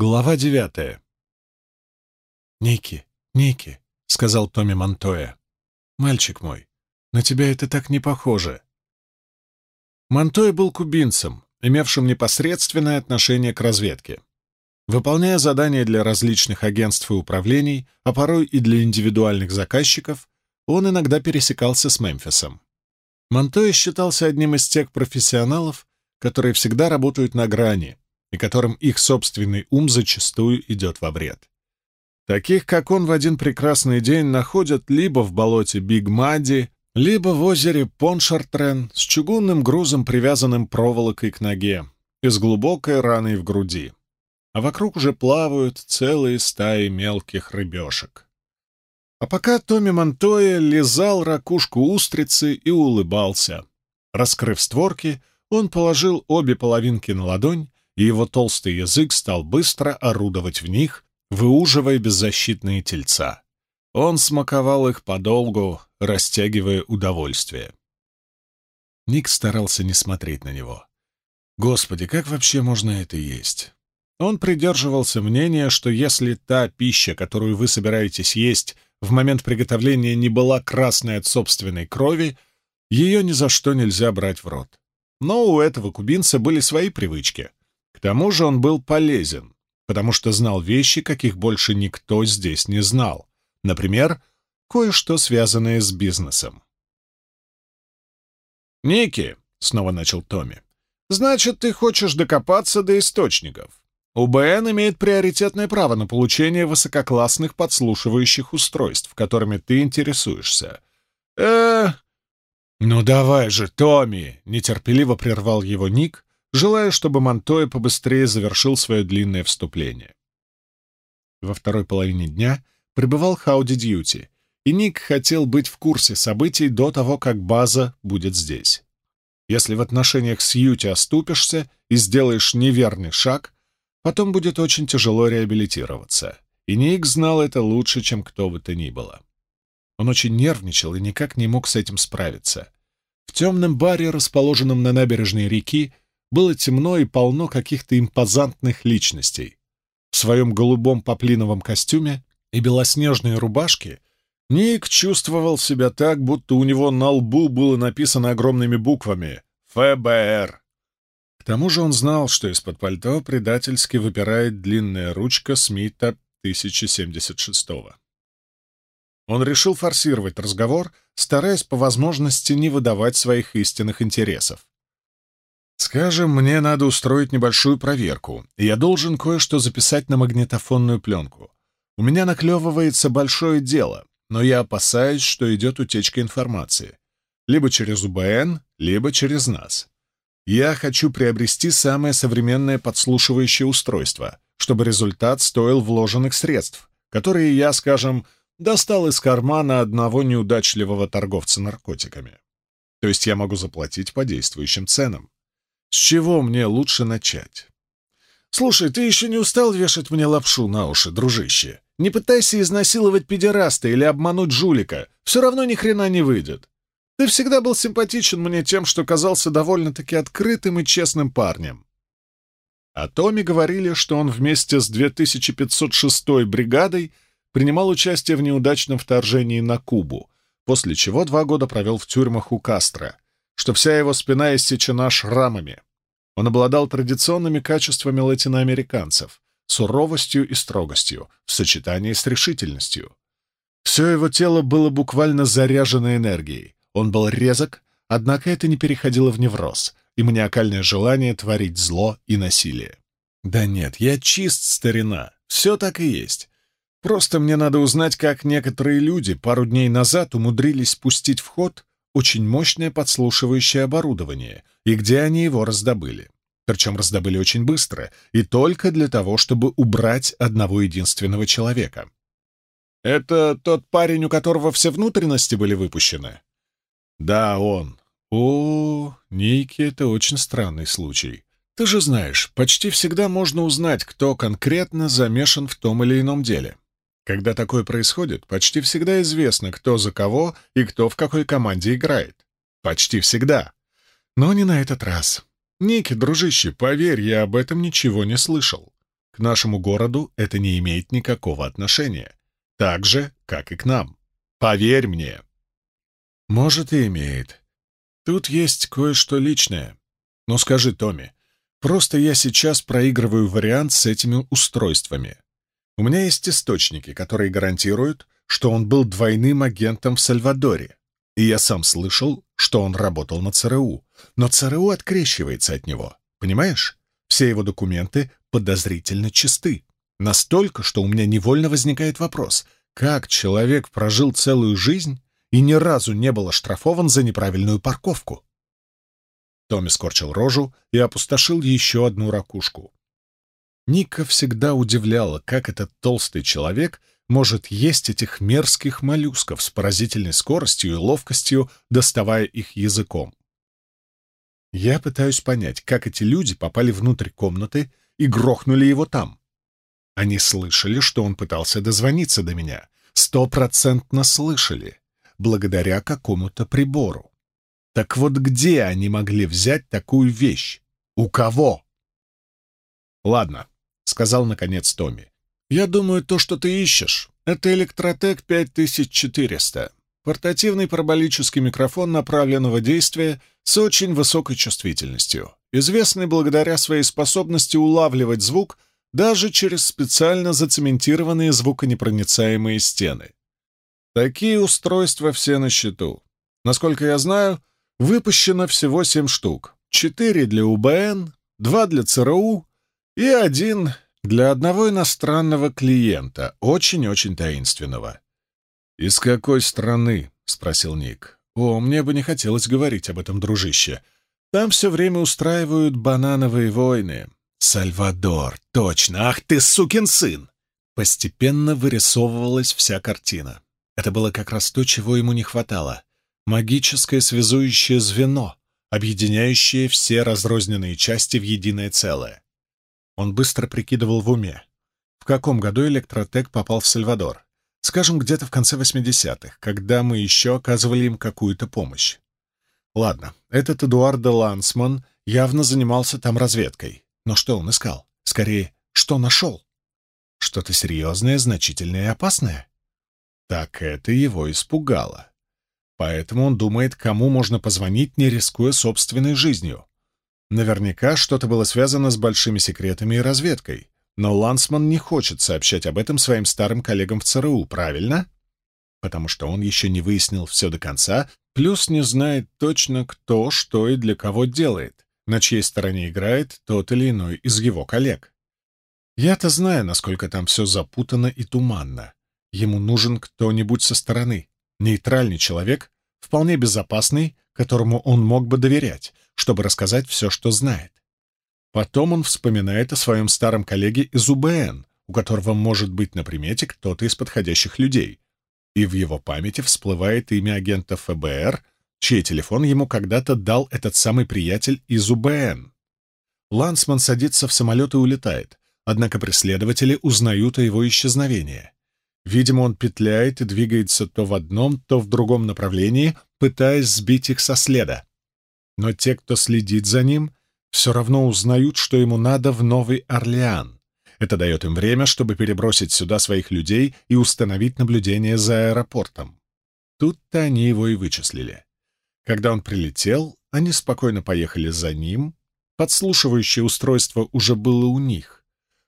Глава девятая. «Ники, Ники», — сказал Томми Монтоя, — «мальчик мой, на тебя это так не похоже». Монтоя был кубинцем, имевшим непосредственное отношение к разведке. Выполняя задания для различных агентств и управлений, а порой и для индивидуальных заказчиков, он иногда пересекался с Мемфисом. Монтоя считался одним из тех профессионалов, которые всегда работают на грани и которым их собственный ум зачастую идет во вред. Таких, как он, в один прекрасный день находят либо в болоте Биг Мади, либо в озере Поншартрен с чугунным грузом, привязанным проволокой к ноге и с глубокой раной в груди а вокруг уже плавают целые стаи мелких рыбешек. А пока Томми Монтоя лизал ракушку устрицы и улыбался. Раскрыв створки, он положил обе половинки на ладонь, и его толстый язык стал быстро орудовать в них, выуживая беззащитные тельца. Он смаковал их подолгу, растягивая удовольствие. Ник старался не смотреть на него. Господи, как вообще можно это есть? Он придерживался мнения, что если та пища, которую вы собираетесь есть, в момент приготовления не была красной от собственной крови, ее ни за что нельзя брать в рот. Но у этого кубинца были свои привычки. К тому же он был полезен, потому что знал вещи, каких больше никто здесь не знал. Например, кое-что связанное с бизнесом. «Ники», — снова начал Томми, — «значит, ты хочешь докопаться до источников. УБН имеет приоритетное право на получение высококлассных подслушивающих устройств, которыми ты интересуешься. э «Ну давай же, Томми!» — нетерпеливо прервал его Ник, желая, чтобы Монтоя побыстрее завершил свое длинное вступление. Во второй половине дня прибывал Хауди Дьюти, и Ник хотел быть в курсе событий до того, как база будет здесь. Если в отношениях с Юти оступишься и сделаешь неверный шаг — Потом будет очень тяжело реабилитироваться. И Ник знал это лучше, чем кто бы то ни было. Он очень нервничал и никак не мог с этим справиться. В темном баре, расположенном на набережной реки, было темно и полно каких-то импозантных личностей. В своем голубом поплиновом костюме и белоснежной рубашке Ник чувствовал себя так, будто у него на лбу было написано огромными буквами «ФБР» тому же он знал, что из-под пальто предательски выпирает длинная ручка Смита 1076-го. Он решил форсировать разговор, стараясь по возможности не выдавать своих истинных интересов. «Скажем, мне надо устроить небольшую проверку, и я должен кое-что записать на магнитофонную пленку. У меня наклевывается большое дело, но я опасаюсь, что идет утечка информации. Либо через УБН, либо через нас. Я хочу приобрести самое современное подслушивающее устройство, чтобы результат стоил вложенных средств, которые я, скажем, достал из кармана одного неудачливого торговца наркотиками. То есть я могу заплатить по действующим ценам. С чего мне лучше начать? Слушай, ты еще не устал вешать мне лапшу на уши, дружище? Не пытайся изнасиловать педераста или обмануть жулика. Все равно ни хрена не выйдет. Ты всегда был симпатичен мне тем, что казался довольно-таки открытым и честным парнем. О Томе говорили, что он вместе с 2506-й бригадой принимал участие в неудачном вторжении на Кубу, после чего два года провел в тюрьмах у Кастро, что вся его спина иссечена шрамами. Он обладал традиционными качествами латиноамериканцев — суровостью и строгостью, в сочетании с решительностью. Все его тело было буквально заряжено энергией, он был резок, однако это не переходило в невроз и маниакальное желание творить зло и насилие. Да нет, я чист, старина, все так и есть. Просто мне надо узнать, как некоторые люди пару дней назад умудрились пустить в ход очень мощное подслушивающее оборудование и где они его раздобыли. Причем раздобыли очень быстро и только для того, чтобы убрать одного единственного человека. «Это тот парень, у которого все внутренности были выпущены?» Да, он. О, Ники, это очень странный случай. Ты же знаешь, почти всегда можно узнать, кто конкретно замешан в том или ином деле. Когда такое происходит, почти всегда известно, кто за кого и кто в какой команде играет. Почти всегда. Но не на этот раз. Ники, дружище, поверь, я об этом ничего не слышал. К нашему городу это не имеет никакого отношения. Так же, как и к нам. Поверь мне. Может, и имеет. Тут есть кое-что личное. Но скажи, Томми, просто я сейчас проигрываю вариант с этими устройствами. У меня есть источники, которые гарантируют, что он был двойным агентом в Сальвадоре. И я сам слышал, что он работал на ЦРУ. Но ЦРУ открещивается от него. Понимаешь? Все его документы подозрительно чисты. Настолько, что у меня невольно возникает вопрос, как человек прожил целую жизнь и ни разу не был оштрафован за неправильную парковку? Томми скорчил рожу и опустошил еще одну ракушку. Ника всегда удивляла, как этот толстый человек может есть этих мерзких моллюсков с поразительной скоростью и ловкостью, доставая их языком. Я пытаюсь понять, как эти люди попали внутрь комнаты и грохнули его там. Они слышали, что он пытался дозвониться до меня. Стопроцентно слышали, благодаря какому-то прибору. Так вот где они могли взять такую вещь? У кого? Ладно, — сказал наконец Томми. «Я думаю, то, что ты ищешь, это Электротек 5400. Портативный параболический микрофон направленного действия с очень высокой чувствительностью, известный благодаря своей способности улавливать звук даже через специально зацементированные звуконепроницаемые стены. Такие устройства все на счету. Насколько я знаю, выпущено всего 7 штук. 4 для УБН, 2 для ЦРУ и один для одного иностранного клиента, очень-очень таинственного. «Из какой страны?» — спросил Ник. «О, мне бы не хотелось говорить об этом, дружище. Там все время устраивают банановые войны. Сальвадор, точно! Ах ты, сукин сын!» Постепенно вырисовывалась вся картина. Это было как раз то, чего ему не хватало. Магическое связующее звено, объединяющее все разрозненные части в единое целое. Он быстро прикидывал в уме. В каком году Электротек попал в Сальвадор? Скажем, где-то в конце 80-х, когда мы еще оказывали им какую-то помощь. Ладно, этот Эдуардо Лансман явно занимался там разведкой. Но что он искал? Скорее, что нашел? Что-то серьезное, значительное и опасное? Так это его испугало. Поэтому он думает, кому можно позвонить, не рискуя собственной жизнью. Наверняка что-то было связано с большими секретами и разведкой. Но Лансман не хочет сообщать об этом своим старым коллегам в ЦРУ, правильно? Потому что он еще не выяснил все до конца, плюс не знает точно, кто, что и для кого делает, на чьей стороне играет тот или иной из его коллег. Я-то знаю, насколько там все запутано и туманно. Ему нужен кто-нибудь со стороны, нейтральный человек, вполне безопасный, которому он мог бы доверять, чтобы рассказать все, что знает. Потом он вспоминает о своем старом коллеге из УБН, у которого может быть на примете кто-то из подходящих людей. И в его памяти всплывает имя агента ФБР, чей телефон ему когда-то дал этот самый приятель из УБН. Лансман садится в самолет и улетает, однако преследователи узнают о его исчезновении. Видимо, он петляет и двигается то в одном, то в другом направлении, пытаясь сбить их со следа. Но те, кто следит за ним, все равно узнают, что ему надо в Новый Орлеан. Это дает им время, чтобы перебросить сюда своих людей и установить наблюдение за аэропортом. Тут-то они его и вычислили. Когда он прилетел, они спокойно поехали за ним. Подслушивающее устройство уже было у них.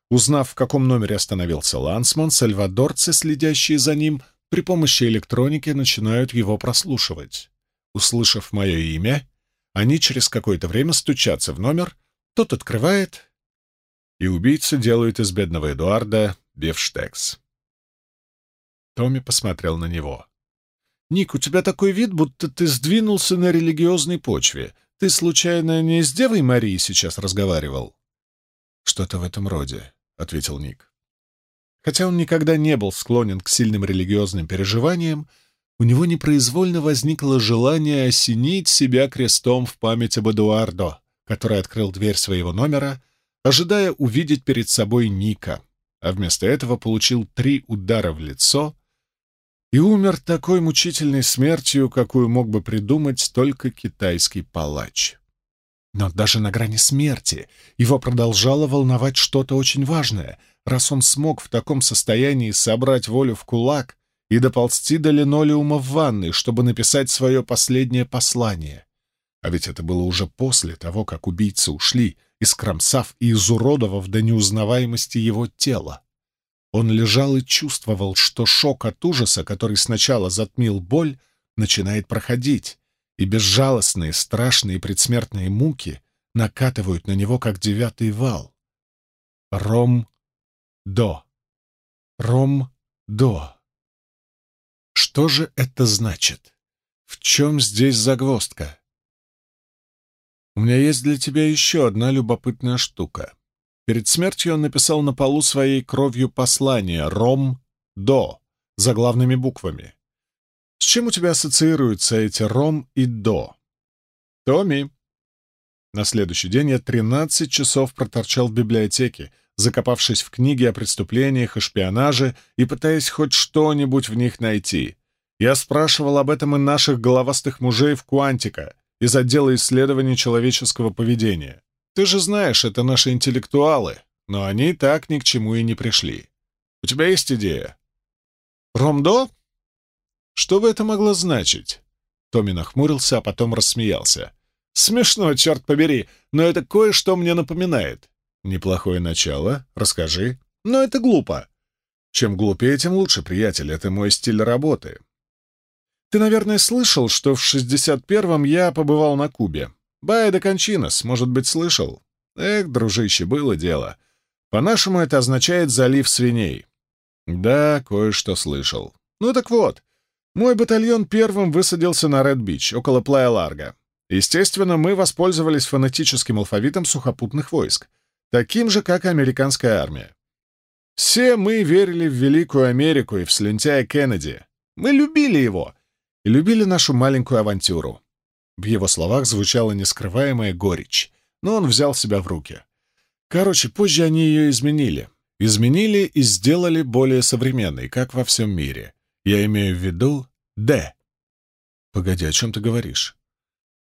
Узнав, в каком номере остановился Лансман, сальвадорцы, следящие за ним, при помощи электроники начинают его прослушивать. Услышав мое имя, они через какое-то время стучатся в номер, тот открывает, и убийца делает из бедного Эдуарда бифштекс. Томми посмотрел на него. «Ник, у тебя такой вид, будто ты сдвинулся на религиозной почве. Ты, случайно, не с Девой Марией сейчас разговаривал?» «Что-то в этом роде», — ответил Ник. Хотя он никогда не был склонен к сильным религиозным переживаниям, у него непроизвольно возникло желание осенить себя крестом в память об Эдуардо, который открыл дверь своего номера, ожидая увидеть перед собой Ника, а вместо этого получил три удара в лицо и умер такой мучительной смертью, какую мог бы придумать только китайский палач. Но даже на грани смерти его продолжало волновать что-то очень важное, раз он смог в таком состоянии собрать волю в кулак и доползти до линолеума в ванной, чтобы написать свое последнее послание. А ведь это было уже после того, как убийцы ушли, искромсав и изуродовав до неузнаваемости его тело. Он лежал и чувствовал, что шок от ужаса, который сначала затмил боль, начинает проходить, и безжалостные, страшные предсмертные муки накатывают на него, как девятый вал. Ром-до. Ром-до. Что же это значит? В чем здесь загвоздка? У меня есть для тебя еще одна любопытная штука. Перед смертью он написал на полу своей кровью послание «Ром-до» заглавными буквами. С чем у тебя ассоциируются эти «Ром» и «до»? Томми. На следующий день я 13 часов проторчал в библиотеке, закопавшись в книги о преступлениях и шпионаже и пытаясь хоть что-нибудь в них найти. Я спрашивал об этом и наших головастых мужей в Куантика из отдела исследований человеческого поведения. Ты же знаешь, это наши интеллектуалы, но они так ни к чему и не пришли. У тебя есть идея? Ромдо? Что бы это могло значить? Томми нахмурился, а потом рассмеялся. Смешно, черт побери, но это кое-что мне напоминает. Неплохое начало, расскажи. Но это глупо. Чем глупее, тем лучше, приятель, это мой стиль работы. Ты, наверное, слышал, что в 61-м я побывал на Кубе. Бая де Кончинос, может быть, слышал? Эх, дружище, было дело. По-нашему это означает «залив свиней». Да, кое-что слышал. Ну так вот, мой батальон первым высадился на Ред-Бич, около Плая-Ларго. Естественно, мы воспользовались фонетическим алфавитом сухопутных войск, таким же, как американская армия. Все мы верили в Великую Америку и в слюнтяя Кеннеди. Мы любили его и любили нашу маленькую авантюру. В его словах звучала нескрываемая горечь, но он взял себя в руки. Короче, позже они ее изменили. Изменили и сделали более современной, как во всем мире. Я имею в виду «Д». Погоди, о чем ты говоришь?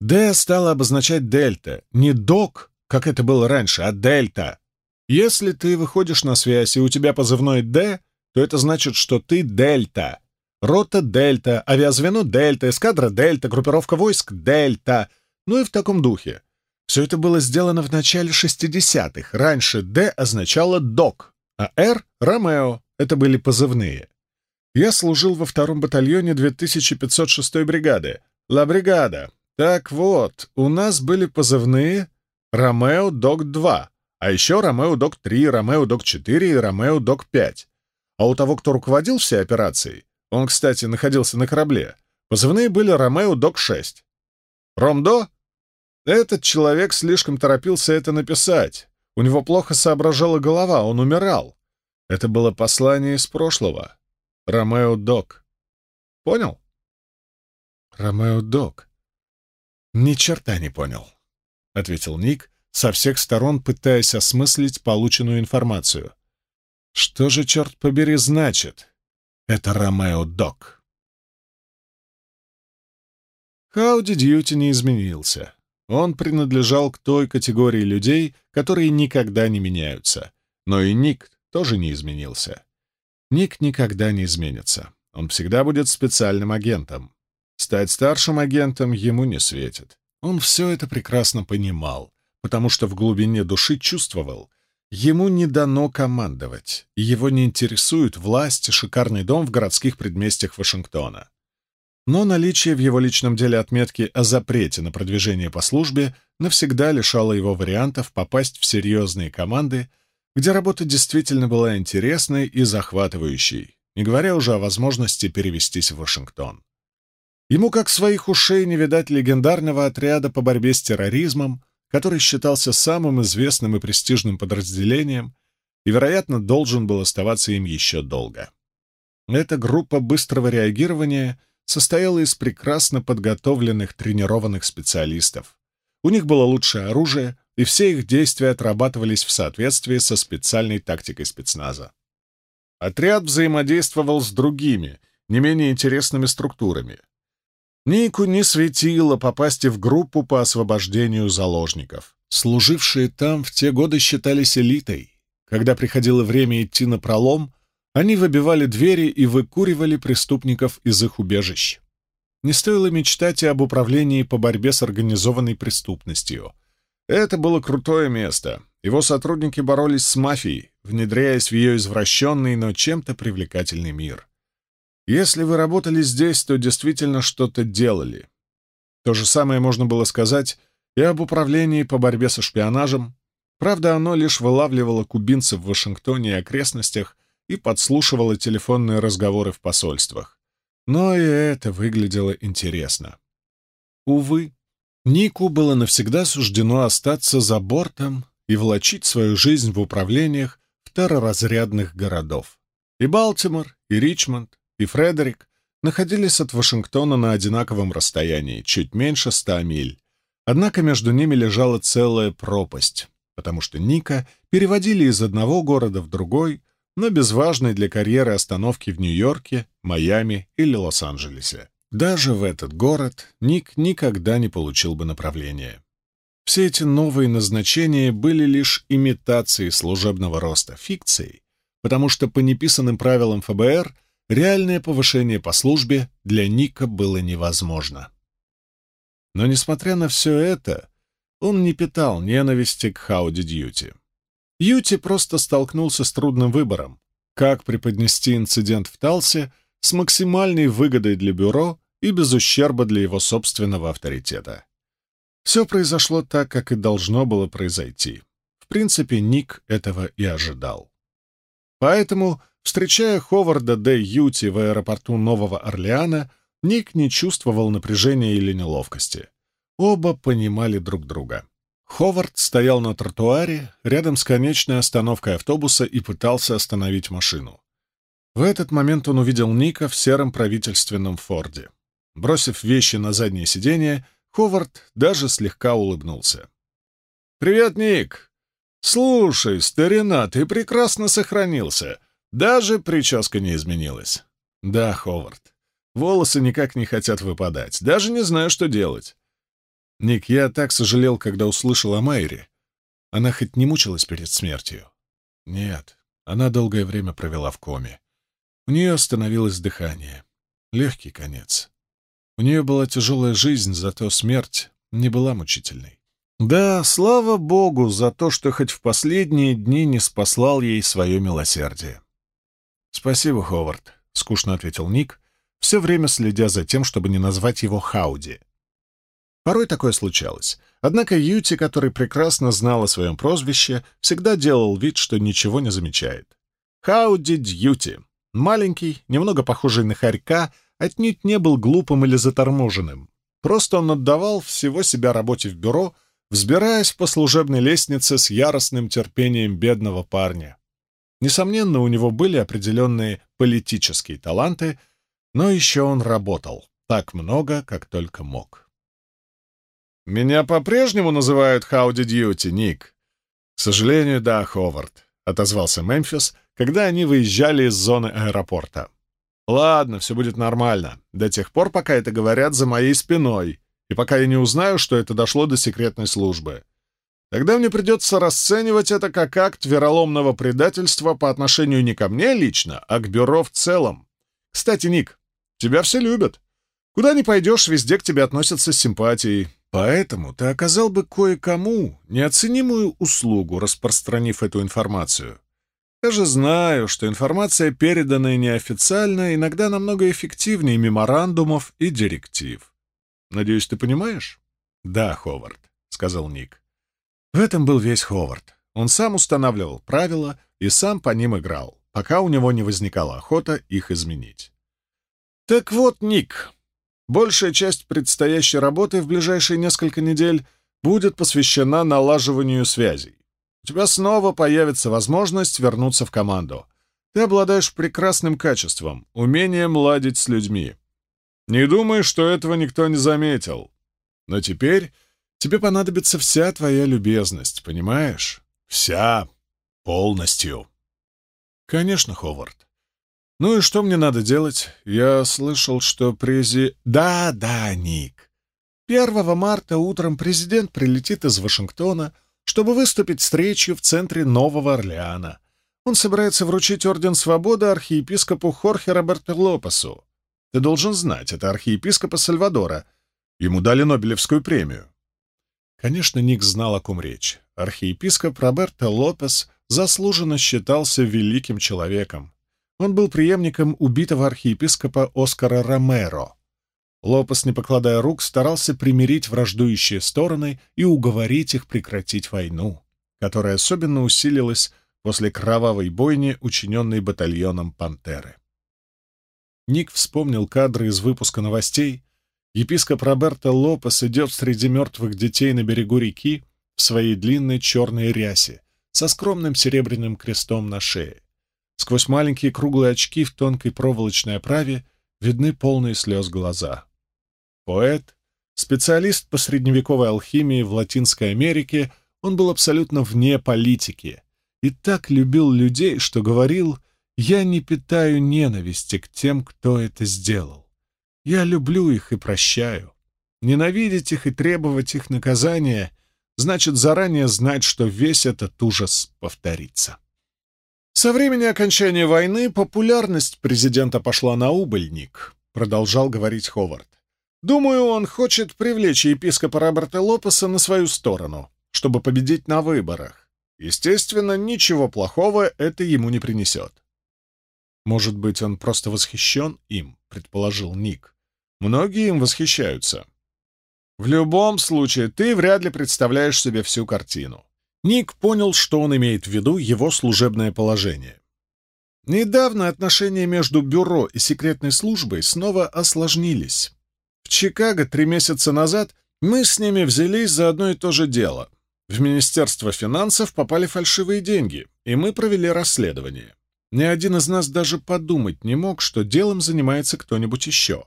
«Д» стало обозначать «дельта», не «док», как это было раньше, а «дельта». Если ты выходишь на связь, и у тебя позывной «Д», то это значит, что ты «дельта». Рота «Дельта», авиазвено «Дельта», эскадра «Дельта», группировка войск «Дельта». Ну и в таком духе. Все это было сделано в начале 60-х. Раньше «Д» означало «Док», а «Р» — «Ромео». Это были позывные. Я служил во втором батальоне 2506-й бригады. «Ла бригада». Так вот, у нас были позывные «Ромео Док-2», а еще «Ромео Док-3», «Ромео Док-4» и «Ромео Док-5». А у того, кто руководил всей операцией, он, кстати, находился на корабле. Позывные были «Ромео Док-6». «Ромдо?» Этот человек слишком торопился это написать. У него плохо соображала голова, он умирал. Это было послание из прошлого. «Ромео Док». Понял? «Ромео Док». «Ни черта не понял», — ответил Ник, со всех сторон пытаясь осмыслить полученную информацию. «Что же, черт побери, значит?» Это Ромео Док. Хауди Дьюти не изменился. Он принадлежал к той категории людей, которые никогда не меняются. Но и Ник тоже не изменился. Ник никогда не изменится. Он всегда будет специальным агентом. Стать старшим агентом ему не светит. Он все это прекрасно понимал, потому что в глубине души чувствовал, Ему не дано командовать, и его не интересует власть и шикарный дом в городских предместьях Вашингтона. Но наличие в его личном деле отметки о запрете на продвижение по службе навсегда лишало его вариантов попасть в серьезные команды, где работа действительно была интересной и захватывающей, не говоря уже о возможности перевестись в Вашингтон. Ему как своих ушей не видать легендарного отряда по борьбе с терроризмом, который считался самым известным и престижным подразделением и, вероятно, должен был оставаться им еще долго. Эта группа быстрого реагирования состояла из прекрасно подготовленных тренированных специалистов. У них было лучшее оружие, и все их действия отрабатывались в соответствии со специальной тактикой спецназа. Отряд взаимодействовал с другими, не менее интересными структурами. Нику не светило попасть в группу по освобождению заложников. Служившие там в те годы считались элитой. Когда приходило время идти на пролом, они выбивали двери и выкуривали преступников из их убежищ. Не стоило мечтать и об управлении по борьбе с организованной преступностью. Это было крутое место. Его сотрудники боролись с мафией, внедряясь в ее извращенный, но чем-то привлекательный мир. Если вы работали здесь, то действительно что-то делали. То же самое можно было сказать и об управлении по борьбе со шпионажем. Правда, оно лишь вылавливало кубинцев в Вашингтоне и окрестностях и подслушивало телефонные разговоры в посольствах. Но и это выглядело интересно. Увы, Нику было навсегда суждено остаться за бортом и влачить свою жизнь в управлениях второразрядных городов. И Балтимор, и Ричмонд, и Фредерик находились от Вашингтона на одинаковом расстоянии, чуть меньше ста миль. Однако между ними лежала целая пропасть, потому что Ника переводили из одного города в другой — но без важной для карьеры остановки в Нью-Йорке, Майами или Лос-Анджелесе. Даже в этот город Ник никогда не получил бы направления. Все эти новые назначения были лишь имитацией служебного роста, фикцией, потому что по неписанным правилам ФБР реальное повышение по службе для Ника было невозможно. Но, несмотря на все это, он не питал ненависти к Хауди Дьюти. Юти просто столкнулся с трудным выбором, как преподнести инцидент в Талсе с максимальной выгодой для бюро и без ущерба для его собственного авторитета. Все произошло так, как и должно было произойти. В принципе, Ник этого и ожидал. Поэтому, встречая Ховарда Д. Юти в аэропорту Нового Орлеана, Ник не чувствовал напряжения или неловкости. Оба понимали друг друга. Ховард стоял на тротуаре рядом с конечной остановкой автобуса и пытался остановить машину. В этот момент он увидел Ника в сером правительственном Форде. Бросив вещи на заднее сиденье, Ховард даже слегка улыбнулся. «Привет, Ник! Слушай, старина, ты прекрасно сохранился. Даже прическа не изменилась». «Да, Ховард. Волосы никак не хотят выпадать. Даже не знаю, что делать. Ник, я так сожалел, когда услышал о Майре. Она хоть не мучилась перед смертью? Нет, она долгое время провела в коме. У нее остановилось дыхание. Легкий конец. У нее была тяжелая жизнь, зато смерть не была мучительной. Да, слава богу за то, что хоть в последние дни не спаслал ей свое милосердие. «Спасибо, Ховард», — скучно ответил Ник, все время следя за тем, чтобы не назвать его Хауди. Порой такое случалось. Однако Юти, который прекрасно знал о своем прозвище, всегда делал вид, что ничего не замечает. Хауди Дьюти, маленький, немного похожий на хорька, отнюдь не был глупым или заторможенным. Просто он отдавал всего себя работе в бюро, взбираясь по служебной лестнице с яростным терпением бедного парня. Несомненно, у него были определенные политические таланты, но еще он работал так много, как только мог. «Меня по-прежнему называют Хауди Дьюти, Ник?» «К сожалению, да, Ховард», — отозвался Мемфис, когда они выезжали из зоны аэропорта. «Ладно, все будет нормально, до тех пор, пока это говорят за моей спиной, и пока я не узнаю, что это дошло до секретной службы. Тогда мне придется расценивать это как акт вероломного предательства по отношению не ко мне лично, а к бюро в целом. Кстати, Ник, тебя все любят. Куда ни пойдешь, везде к тебе относятся с симпатией. Поэтому ты оказал бы кое-кому неоценимую услугу, распространив эту информацию. Я же знаю, что информация, переданная неофициально, иногда намного эффективнее меморандумов и директив. Надеюсь, ты понимаешь? Да, Ховард, — сказал Ник. В этом был весь Ховард. Он сам устанавливал правила и сам по ним играл, пока у него не возникала охота их изменить. Так вот, Ник, Большая часть предстоящей работы в ближайшие несколько недель будет посвящена налаживанию связей. У тебя снова появится возможность вернуться в команду. Ты обладаешь прекрасным качеством, умением ладить с людьми. Не думай, что этого никто не заметил. Но теперь тебе понадобится вся твоя любезность, понимаешь? Вся. Полностью. Конечно, Ховард. «Ну и что мне надо делать? Я слышал, что прези...» «Да, да, Ник. 1 марта утром президент прилетит из Вашингтона, чтобы выступить с речью в центре Нового Орлеана. Он собирается вручить Орден Свободы архиепископу Хорхе Роберто Лопесу. Ты должен знать, это архиепископа Сальвадора. Ему дали Нобелевскую премию. Конечно, Ник знал, о ком речь. Архиепископ Роберто Лопес заслуженно считался великим человеком. Он был преемником убитого архиепископа Оскара Ромеро. Лопес, не покладая рук, старался примирить враждующие стороны и уговорить их прекратить войну, которая особенно усилилась после кровавой бойни, учиненной батальоном «Пантеры». Ник вспомнил кадры из выпуска новостей. Епископ Роберто Лопес идет среди мертвых детей на берегу реки в своей длинной черной рясе со скромным серебряным крестом на шее. Сквозь маленькие круглые очки в тонкой проволочной оправе видны полные слез глаза. Поэт, специалист по средневековой алхимии в Латинской Америке, он был абсолютно вне политики и так любил людей, что говорил «Я не питаю ненависти к тем, кто это сделал. Я люблю их и прощаю. Ненавидеть их и требовать их наказания значит заранее знать, что весь этот ужас повторится». Со времени окончания войны популярность президента пошла на убыль, Ник, продолжал говорить Ховард. Думаю, он хочет привлечь епископа Роберта Лопеса на свою сторону, чтобы победить на выборах. Естественно, ничего плохого это ему не принесет. Может быть, он просто восхищен им, предположил Ник. Многие им восхищаются. В любом случае, ты вряд ли представляешь себе всю картину. Ник понял, что он имеет в виду его служебное положение. Недавно отношения между бюро и секретной службой снова осложнились. В Чикаго три месяца назад мы с ними взялись за одно и то же дело. В Министерство финансов попали фальшивые деньги, и мы провели расследование. Ни один из нас даже подумать не мог, что делом занимается кто-нибудь еще.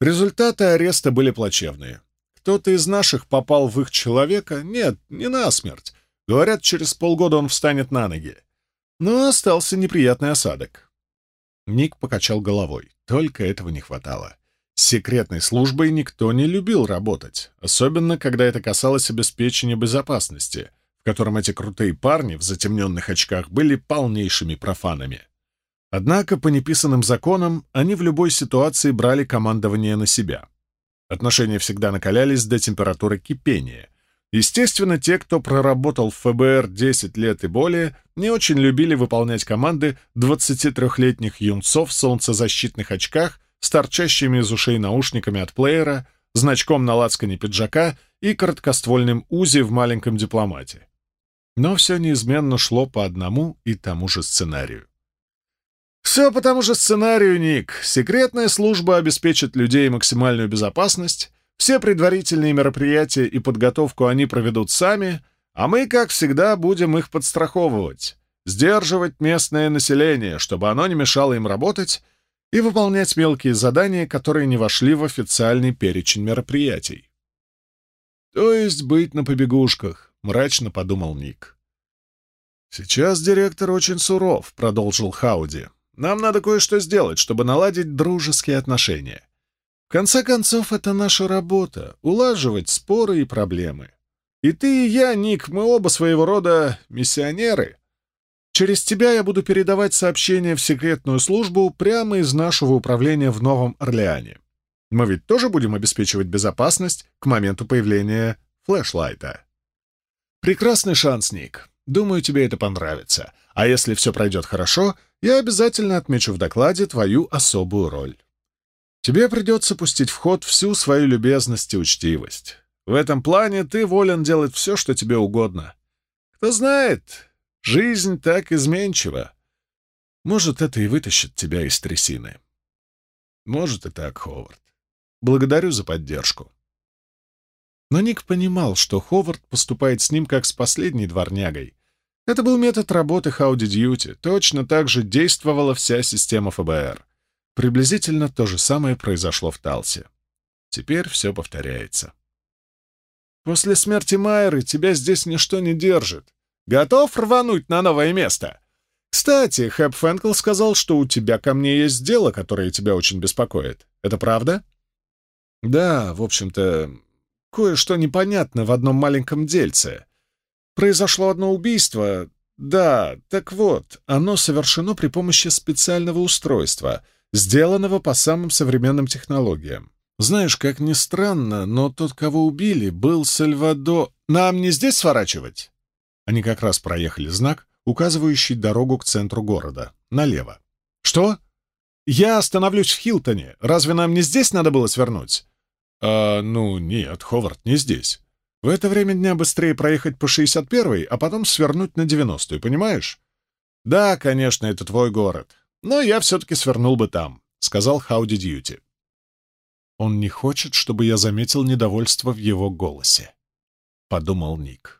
Результаты ареста были плачевные. Кто-то из наших попал в их человека, нет, не насмерть. Говорят, через полгода он встанет на ноги. Но остался неприятный осадок. Ник покачал головой. Только этого не хватало. С секретной службой никто не любил работать, особенно когда это касалось обеспечения безопасности, в котором эти крутые парни в затемненных очках были полнейшими профанами. Однако по неписанным законам они в любой ситуации брали командование на себя. Отношения всегда накалялись до температуры кипения. Естественно, те, кто проработал в ФБР 10 лет и более, не очень любили выполнять команды 23-летних юнцов в солнцезащитных очках с торчащими из ушей наушниками от плеера, значком на лацкане пиджака и короткоствольным УЗИ в маленьком дипломате. Но все неизменно шло по одному и тому же сценарию. «Все по тому же сценарию, Ник. Секретная служба обеспечит людей максимальную безопасность, все предварительные мероприятия и подготовку они проведут сами, а мы, как всегда, будем их подстраховывать, сдерживать местное население, чтобы оно не мешало им работать, и выполнять мелкие задания, которые не вошли в официальный перечень мероприятий. «То есть быть на побегушках», — мрачно подумал Ник. «Сейчас директор очень суров», — продолжил Хауди. «Нам надо кое-что сделать, чтобы наладить дружеские отношения. В конце концов, это наша работа — улаживать споры и проблемы. И ты, и я, Ник, мы оба своего рода миссионеры. Через тебя я буду передавать сообщения в секретную службу прямо из нашего управления в Новом Орлеане. Мы ведь тоже будем обеспечивать безопасность к моменту появления флешлайта. Прекрасный шанс, Ник. Думаю, тебе это понравится. А если все пройдет хорошо, я обязательно отмечу в докладе твою особую роль. Тебе придется пустить в ход всю свою любезность и учтивость. В этом плане ты волен делать все, что тебе угодно. Кто знает, Жизнь так изменчива. Может, это и вытащит тебя из трясины. Может и так, Ховард. Благодарю за поддержку. Но Ник понимал, что Ховард поступает с ним как с последней дворнягой. Это был метод работы Хауди Дьюти. Точно так же действовала вся система ФБР. Приблизительно то же самое произошло в Талсе. Теперь все повторяется. После смерти Майеры тебя здесь ничто не держит. Готов рвануть на новое место? Кстати, Хэп Фэнкл сказал, что у тебя ко мне есть дело, которое тебя очень беспокоит. Это правда? Да, в общем-то, кое-что непонятно в одном маленьком дельце. Произошло одно убийство. Да, так вот, оно совершено при помощи специального устройства, сделанного по самым современным технологиям. Знаешь, как ни странно, но тот, кого убили, был Сальвадо... Нам не здесь сворачивать? Они как раз проехали знак, указывающий дорогу к центру города, налево. «Что? Я остановлюсь в Хилтоне. Разве нам не здесь надо было свернуть?» «А, ну, нет, Ховард, не здесь. В это время дня быстрее проехать по 61-й, а потом свернуть на 90-ю, понимаешь?» «Да, конечно, это твой город. Но я все-таки свернул бы там», — сказал Хауди Дьюти. «Он не хочет, чтобы я заметил недовольство в его голосе», — подумал Ник.